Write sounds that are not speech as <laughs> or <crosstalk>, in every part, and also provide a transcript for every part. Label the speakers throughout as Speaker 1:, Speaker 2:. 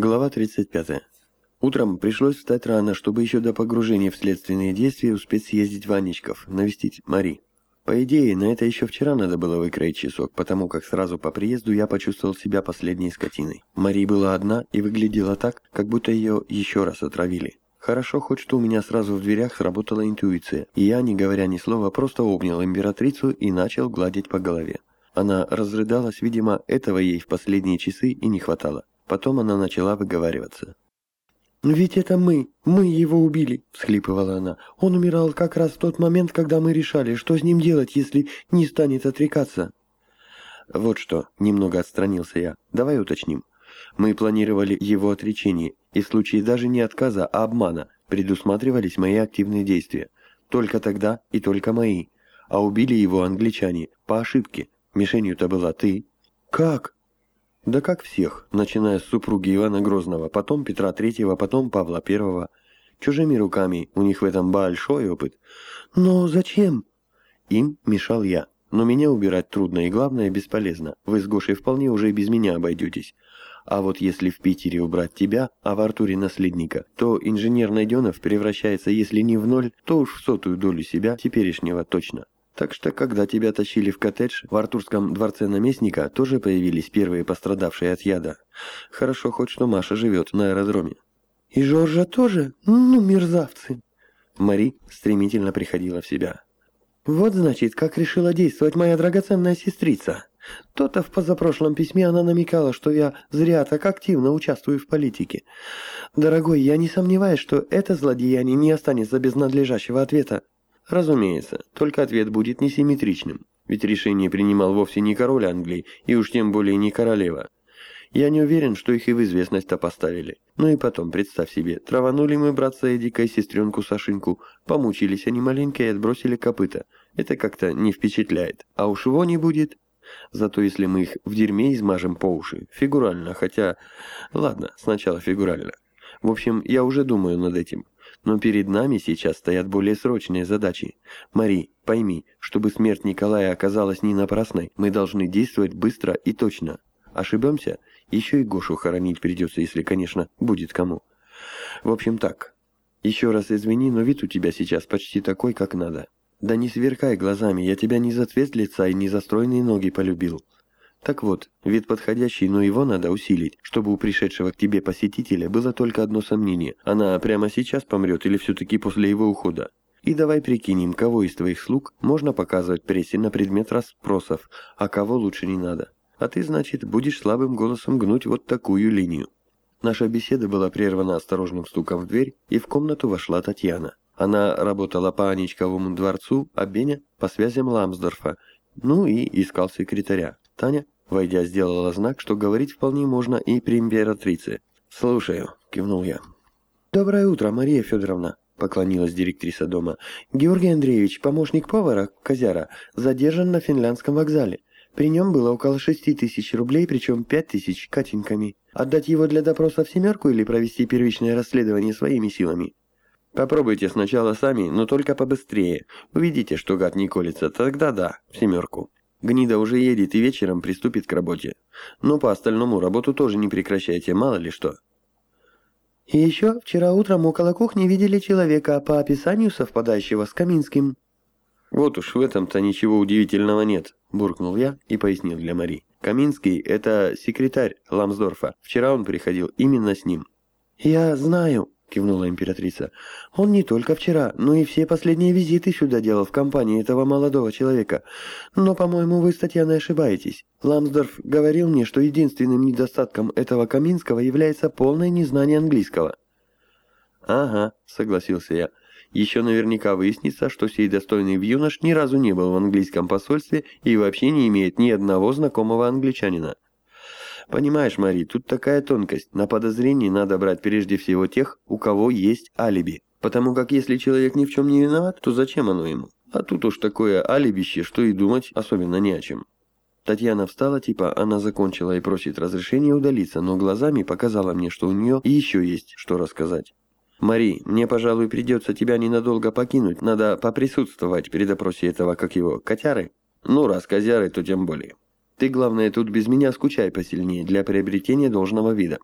Speaker 1: Глава 35. Утром пришлось встать рано, чтобы еще до погружения в следственные действия успеть съездить в Анечков, навестить Мари. По идее, на это еще вчера надо было выкроить часок, потому как сразу по приезду я почувствовал себя последней скотиной. Мари была одна и выглядела так, как будто ее еще раз отравили. Хорошо, хоть что у меня сразу в дверях сработала интуиция, и я, не говоря ни слова, просто обнял императрицу и начал гладить по голове. Она разрыдалась, видимо, этого ей в последние часы и не хватало. Потом она начала выговариваться.
Speaker 2: «Ведь это мы, мы его убили», — всхлипывала она. «Он умирал как раз в тот момент, когда мы решали, что с ним делать, если не станет отрекаться».
Speaker 1: «Вот что», — немного отстранился я, — «давай уточним. Мы планировали его отречение, и в случае даже не отказа, а обмана предусматривались мои активные действия. Только тогда и только мои. А убили его англичане, по ошибке. Мишенью-то была ты».
Speaker 2: «Как?»
Speaker 1: Да как всех, начиная с супруги Ивана Грозного, потом Петра Третьего, потом Павла Первого. Чужими руками, у них в этом большой опыт.
Speaker 2: Но зачем?
Speaker 1: Им мешал я. Но меня убирать трудно и, главное, бесполезно. Вы с Гошей вполне уже и без меня обойдетесь. А вот если в Питере убрать тебя, а в Артуре наследника, то инженер Найденов превращается, если не в ноль, то уж в сотую долю себя теперешнего точно. Так что, когда тебя тащили в коттедж, в Артурском дворце наместника тоже появились первые пострадавшие от яда. Хорошо хоть что Маша живет на аэродроме.
Speaker 2: «И Жоржа тоже? Ну, мерзавцы!»
Speaker 1: Мари стремительно приходила в себя.
Speaker 2: «Вот, значит, как решила действовать моя драгоценная сестрица. То-то в позапрошлом письме она намекала, что я зря так активно участвую в политике. Дорогой, я не сомневаюсь, что это злодеяние не останется без надлежащего ответа.
Speaker 1: Разумеется, только ответ будет несимметричным, ведь решение принимал вовсе не король Англии, и уж тем более не королева. Я не уверен, что их и в известность-то поставили. Ну и потом, представь себе, траванули мы братца Эдика и сестренку Сашинку, помучились они маленько и отбросили копыта. Это как-то не впечатляет. А уж его не будет. Зато если мы их в дерьме измажем по уши, фигурально, хотя... Ладно, сначала фигурально. В общем, я уже думаю над этим. Но перед нами сейчас стоят более срочные задачи. Мари, пойми, чтобы смерть Николая оказалась не напрасной, мы должны действовать быстро и точно. Ошибемся, еще и Гошу хоронить придется, если, конечно, будет кому. В общем так. Еще раз извини, но вид у тебя сейчас почти такой, как надо. Да не сверкай глазами, я тебя не за цвет лица и не за стройные ноги полюбил. Так вот, вид подходящий, но его надо усилить, чтобы у пришедшего к тебе посетителя было только одно сомнение. Она прямо сейчас помрет или все-таки после его ухода? И давай прикинем, кого из твоих слуг можно показывать прессе на предмет расспросов, а кого лучше не надо. А ты, значит, будешь слабым голосом гнуть вот такую линию. Наша беседа была прервана осторожным стуком в дверь, и в комнату вошла Татьяна. Она работала по Аничковому дворцу, а Беня – по связям Ламсдорфа, ну и искал секретаря. Таня, войдя, сделала знак, что говорить вполне можно и при императрице. «Слушаю», — кивнул я.
Speaker 2: «Доброе утро, Мария Федоровна», — поклонилась директриса дома. «Георгий Андреевич, помощник повара, Козяра, задержан на финляндском вокзале. При нем было около шести тысяч рублей, причем пять тысяч катеньками. Отдать его для допроса в семерку или провести первичное расследование своими силами?»
Speaker 1: «Попробуйте сначала сами, но только побыстрее. Увидите, что гад не колется, тогда да, в семерку». Гнида уже едет и вечером приступит к работе. Но по остальному работу тоже не прекращайте, мало ли что.
Speaker 2: И еще вчера утром около кухни видели человека, по описанию совпадающего с Каминским.
Speaker 1: Вот уж в этом-то ничего удивительного нет, буркнул я и пояснил для Мари. Каминский – это секретарь Ламсдорфа. Вчера он приходил именно с ним.
Speaker 2: «Я знаю», — кивнула императрица. «Он не только вчера, но и все последние визиты сюда делал в компании этого молодого человека. Но, по-моему, вы с Татьяной ошибаетесь. Ламсдорф говорил мне, что единственным недостатком этого Каминского является полное незнание английского».
Speaker 1: «Ага», — согласился я. «Еще наверняка выяснится, что сей достойный юнош ни разу не был в английском посольстве и вообще не имеет ни одного знакомого англичанина». Понимаешь, Мари, тут такая тонкость. На подозрении надо брать прежде всего тех, у кого есть алиби. Потому как если человек ни в чем не виноват, то зачем оно ему? А тут уж такое алибище, что и думать особенно не о чем. Татьяна встала, типа она закончила и просит разрешения удалиться, но глазами показала мне, что у нее еще есть что рассказать. «Мари, мне, пожалуй, придется тебя ненадолго покинуть. Надо поприсутствовать при допросе этого, как его, котяры? Ну, раз козяры, то тем более». Ты, главное, тут без меня скучай посильнее для приобретения должного вида».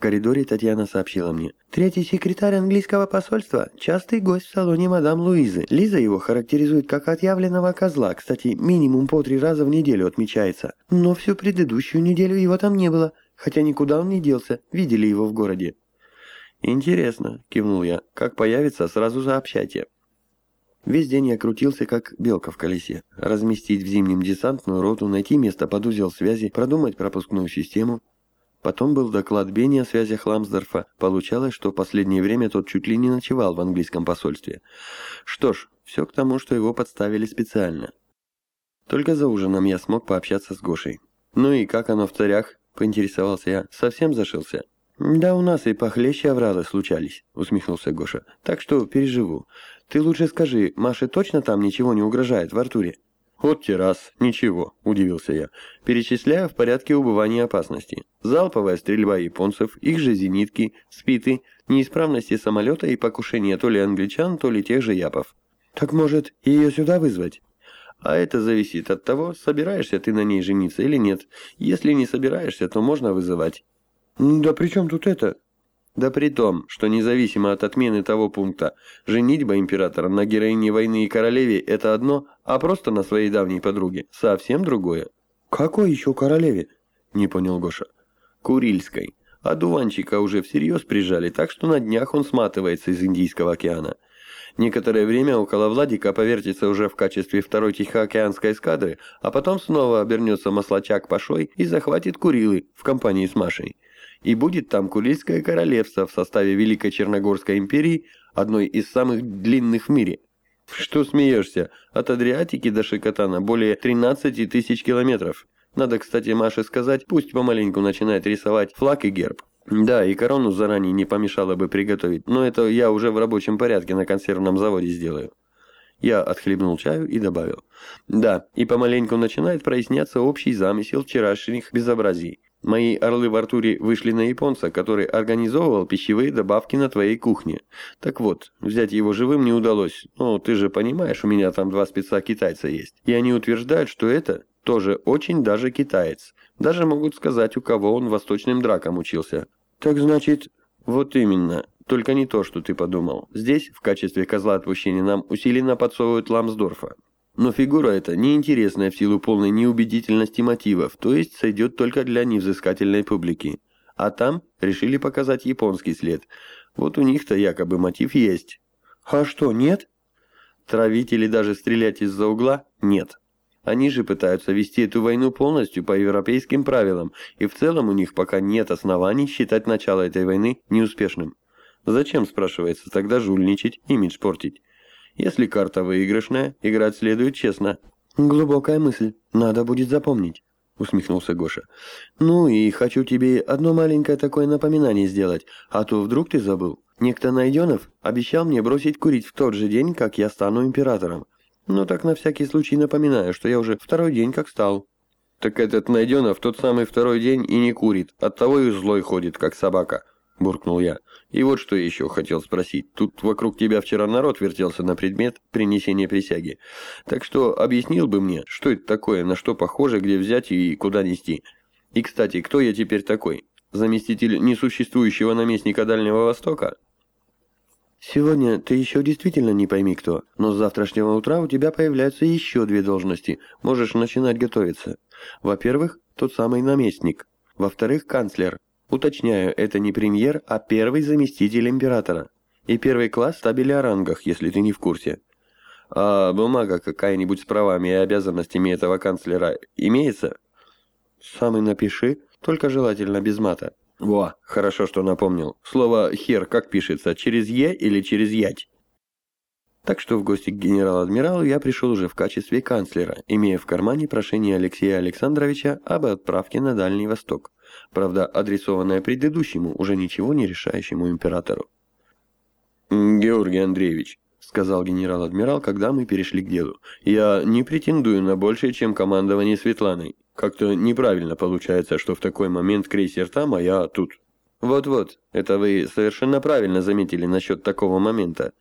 Speaker 2: коридоре Татьяна сообщила мне. Третий секретарь английского посольства – частый гость в салоне мадам Луизы. Лиза его характеризует как отъявленного козла. Кстати, минимум по три раза в неделю отмечается. Но всю предыдущую неделю его там не было. Хотя никуда он не делся. Видели его в городе.
Speaker 1: «Интересно», – кивнул я. «Как появится, сразу сообщайте». Весь день я крутился, как белка в колесе. Разместить в зимнем десантную роту, найти место под узел связи, продумать пропускную систему. Потом был доклад Бенни о связях Ламсдорфа. Получалось, что последнее время тот чуть ли не ночевал в английском посольстве. Что ж, все к тому, что его подставили специально. Только за ужином я смог пообщаться с Гошей. «Ну и как оно в царях?» – поинтересовался я. «Совсем зашился?»
Speaker 2: «Да у нас и похлеще авралы случались», — усмехнулся Гоша. «Так что переживу. Ты лучше скажи, Маше точно там ничего не угрожает в Артуре?»
Speaker 1: «Вот те раз, ничего», — удивился я. Перечисляю в порядке убывания опасности. Залповая стрельба японцев, их же зенитки, спиты, неисправности самолета и покушение то ли англичан, то ли тех же япов.
Speaker 2: «Так, может, ее сюда вызвать?»
Speaker 1: А это зависит от того, собираешься ты на ней жениться или нет. Если не собираешься, то можно вызывать.
Speaker 2: «Да при чем тут это?»
Speaker 1: Да при том, что независимо от отмены того пункта, женитьба императора на героине войны и королеве – это одно, а просто на своей давней подруге – совсем другое.
Speaker 2: «Какой еще королеве?»
Speaker 1: – не понял Гоша. «Курильской. А дуванчика уже всерьез прижали, так что на днях он сматывается из Индийского океана. Некоторое время около Владика повертится уже в качестве второй Тихоокеанской эскадры, а потом снова обернется маслачак Пашой и захватит Курилы в компании с Машей и будет там Курильское королевство в составе Великой Черногорской империи, одной из самых длинных в мире. Что смеешься? От Адриатики до Шикотана более 13 тысяч километров. Надо, кстати, Маше сказать, пусть помаленьку начинает рисовать флаг и герб. Да, и корону заранее не помешало бы приготовить, но это я уже в рабочем порядке на консервном заводе сделаю. Я отхлебнул чаю и добавил. Да, и помаленьку начинает проясняться общий замысел вчерашних безобразий. Мои орлы в Артуре вышли на японца, который организовывал пищевые добавки на твоей кухне. Так вот, взять его живым не удалось. Ну, ты же понимаешь, у меня там два спеца китайца есть. И они утверждают, что это тоже очень даже китаец. Даже могут сказать, у кого он восточным дракам учился.
Speaker 2: Так значит...
Speaker 1: Вот именно. Только не то, что ты подумал. Здесь, в качестве козла отпущения, нам усиленно подсовывают Ламсдорфа. Но фигура эта неинтересная в силу полной неубедительности мотивов, то есть сойдет только для невзыскательной публики. А там решили показать японский след. Вот у них-то якобы мотив есть.
Speaker 2: А что, нет?
Speaker 1: Травить или даже стрелять из-за угла – нет. Они же пытаются вести эту войну полностью по европейским правилам, и в целом у них пока нет оснований считать начало этой войны неуспешным. Зачем, спрашивается, тогда жульничать, имидж портить? Если карта выигрышная, играть следует честно.
Speaker 2: Глубокая мысль. Надо будет запомнить. Усмехнулся Гоша. «Ну и хочу тебе одно маленькое такое напоминание сделать, а то вдруг ты забыл. Некто Найденов обещал мне бросить курить в тот же день, как я стану императором. Ну так на всякий случай напоминаю, что я уже второй день как стал».
Speaker 1: «Так этот Найденов тот самый второй день и не курит, оттого и злой ходит, как собака», – буркнул я. И вот что еще хотел спросить. Тут вокруг тебя вчера народ вертелся на предмет принесения присяги. Так что объяснил бы мне, что это такое, на что похоже, где взять и куда нести. И, кстати, кто я теперь такой? Заместитель несуществующего наместника Дальнего Востока?
Speaker 2: Сегодня ты еще действительно не пойми кто, но с завтрашнего утра у тебя появляются еще две должности. Можешь начинать готовиться. Во-первых, тот самый наместник. Во-вторых, канцлер. Уточняю, это не премьер, а первый заместитель императора. И первый класс в табеле о рангах, если ты не в курсе. А бумага какая-нибудь с правами и обязанностями этого канцлера имеется?
Speaker 1: Сам и напиши, только желательно без мата.
Speaker 2: Во, хорошо, что напомнил. Слово «хер» как пишется, через «е» или через «ять»?
Speaker 1: Так что в гости к генерал-адмиралу я пришел уже в качестве канцлера, имея в кармане прошение Алексея Александровича об отправке на Дальний Восток правда адресованная предыдущему, уже ничего не решающему императору.
Speaker 2: «Георгий Андреевич», — сказал генерал-адмирал, когда мы перешли к делу, — «я не претендую на большее, чем командование Светланой. Как-то неправильно получается, что в такой момент крейсер там, а я тут».
Speaker 1: «Вот-вот, это вы совершенно правильно заметили насчет такого момента.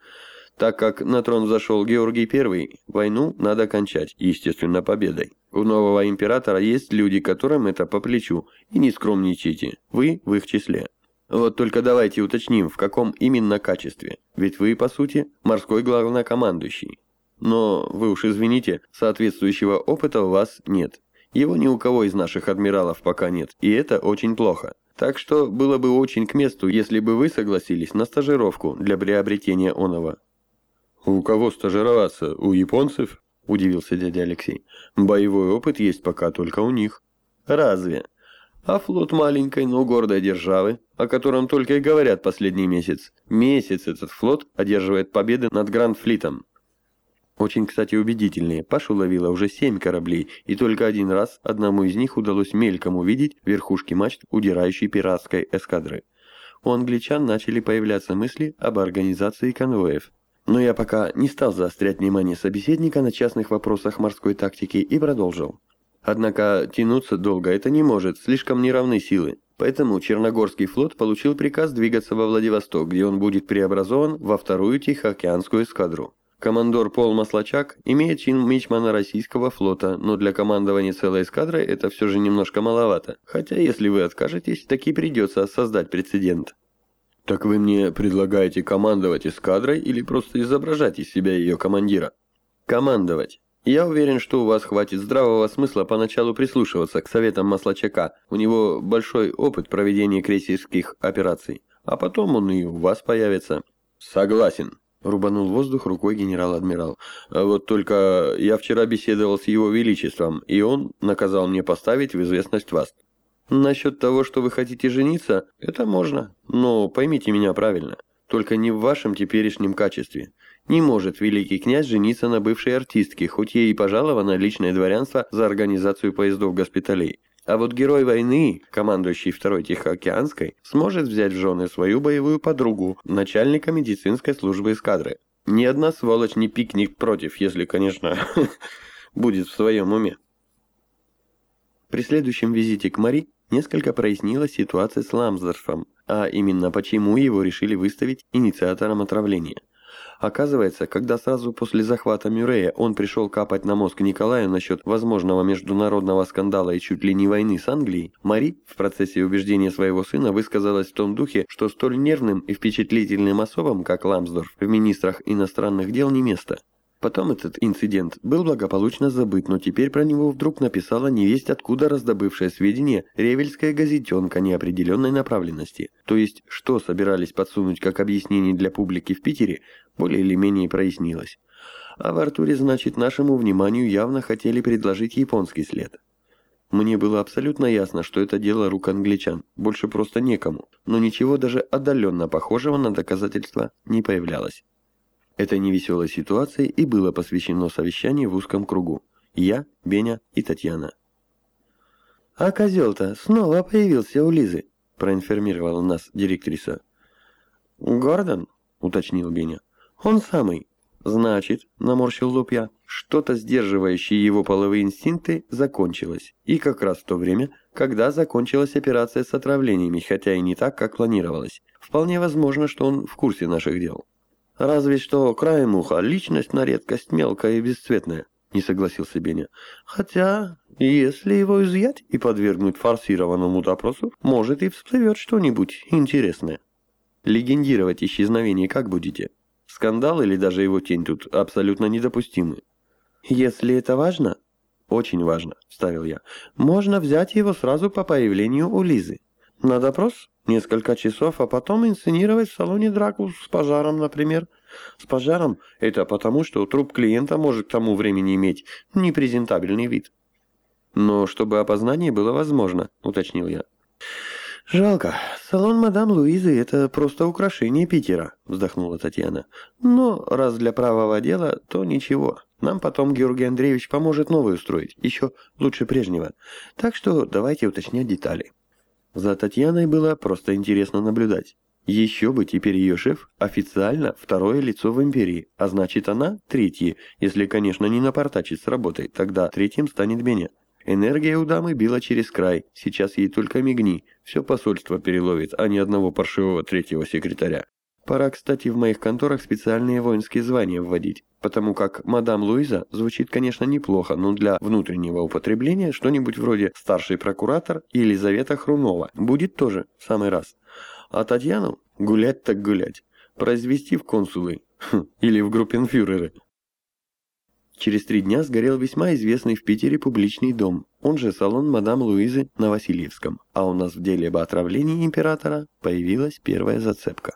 Speaker 1: Так как на трон зашел Георгий I, войну надо кончать, естественно, победой. У нового императора есть люди, которым это по плечу, и не скромничайте, вы в их числе. Вот только давайте уточним, в каком именно качестве. Ведь вы, по сути, морской главнокомандующий. Но, вы уж извините, соответствующего опыта у вас нет. Его ни у кого из наших адмиралов пока нет, и это очень плохо. Так что было бы очень к месту, если бы вы согласились на стажировку для приобретения оного. «У кого стажироваться? У японцев?» – удивился дядя Алексей. «Боевой опыт есть пока только у них». «Разве?» А флот маленькой, но гордой державы, о котором только и говорят последний месяц. Месяц этот флот одерживает победы над Гранд-флитом. Очень, кстати, убедительные. Пашу ловила уже семь кораблей, и только один раз одному из них удалось мельком увидеть верхушки мачт удирающей пиратской эскадры. У англичан начали появляться мысли об организации конвоев. Но я пока не стал заострять внимание собеседника на частных вопросах морской тактики и продолжил. Однако тянуться долго это не может, слишком неравны силы. Поэтому Черногорский флот получил приказ двигаться во Владивосток, где он будет преобразован во вторую Тихоокеанскую эскадру. Командор Пол Маслачак имеет чин мичмана российского флота, но для командования целой эскадрой это все же немножко маловато. Хотя если вы откажетесь, таки придется создать прецедент. Так вы мне предлагаете командовать эскадрой или просто изображать из себя ее командира? Командовать. Я уверен, что у вас хватит здравого смысла поначалу прислушиваться к советам Маслачака. У него большой опыт проведения крейсерских операций. А потом он и у вас появится. Согласен. Рубанул воздух рукой генерал-адмирал. А вот только я вчера беседовал с его величеством, и он наказал мне поставить в известность вас. Насчет того, что вы хотите жениться, это можно, но поймите меня правильно. Только не в вашем теперешнем качестве. Не может великий князь жениться на бывшей артистке, хоть ей и пожаловано личное дворянство за организацию поездов госпиталей. А вот герой войны, командующий второй Тихоокеанской, сможет взять в жены свою боевую подругу, начальника медицинской службы эскадры. Ни одна сволочь не пикник против, если, конечно, <laughs> будет в своем уме. При следующем визите к Мари несколько прояснилась ситуация с Ламсдорфом, а именно почему его решили выставить инициатором отравления. Оказывается, когда сразу после захвата Мюррея он пришел капать на мозг Николаю насчет возможного международного скандала и чуть ли не войны с Англией, Мари в процессе убеждения своего сына высказалась в том духе, что столь нервным и впечатлительным особам, как Ламсдорф, в министрах иностранных дел не место. Потом этот инцидент был благополучно забыт, но теперь про него вдруг написала невесть откуда раздобывшее сведения ревельская газетенка неопределенной направленности. То есть, что собирались подсунуть как объяснение для публики в Питере, более или менее прояснилось. А в Артуре, значит, нашему вниманию явно хотели предложить японский след. Мне было абсолютно ясно, что это дело рук англичан, больше просто некому, но ничего даже отдаленно похожего на доказательства не появлялось. Этой невеселой ситуации и было посвящено совещание в узком кругу. Я, Беня и Татьяна. «А козел-то снова появился у Лизы», – проинформировала нас директриса. «Гордон?» – уточнил Беня. «Он самый». «Значит», – наморщил лоб я, – «что-то сдерживающее его половые инстинкты закончилось. И как раз в то время, когда закончилась операция с отравлениями, хотя и не так, как планировалось. Вполне возможно, что он в курсе наших дел». Разве что краем уха личность на редкость мелкая и бесцветная, не согласился Беня. Хотя, если его изъять и подвергнуть форсированному допросу, может и всплывет что-нибудь интересное. Легендировать исчезновение как будете? Скандал или даже его тень тут абсолютно недопустимы. Если это важно, очень важно, вставил я, можно взять его сразу по появлению у Лизы. На допрос несколько часов, а потом инсценировать в салоне драку с пожаром, например. С пожаром это потому, что труп клиента может к тому времени иметь непрезентабельный вид. Но чтобы опознание было возможно, уточнил я. «Жалко. Салон мадам Луизы — это просто украшение Питера», — вздохнула Татьяна. «Но раз для правого дела, то ничего. Нам потом Георгий Андреевич поможет новый устроить, еще лучше прежнего. Так что давайте уточнять детали». За Татьяной было просто интересно наблюдать. Еще бы теперь ее шеф официально второе лицо в империи, а значит она третье, если, конечно, не напортачить с работой, тогда третьим станет меня. Энергия у дамы била через край, сейчас ей только мигни, все посольство переловит, а не одного паршивого третьего секретаря. Пора, кстати, в моих конторах специальные воинские звания вводить, потому как «Мадам Луиза» звучит, конечно, неплохо, но для внутреннего употребления что-нибудь вроде «Старший прокуратор» и «Елизавета Хрунова» будет тоже в самый раз. А Татьяну гулять так гулять. Произвести в консулы. Хм, или в группенфюреры. Через три дня сгорел весьма известный в Питере публичный дом, он же салон мадам Луизы на Васильевском, а у нас в деле об отравлении императора появилась первая зацепка.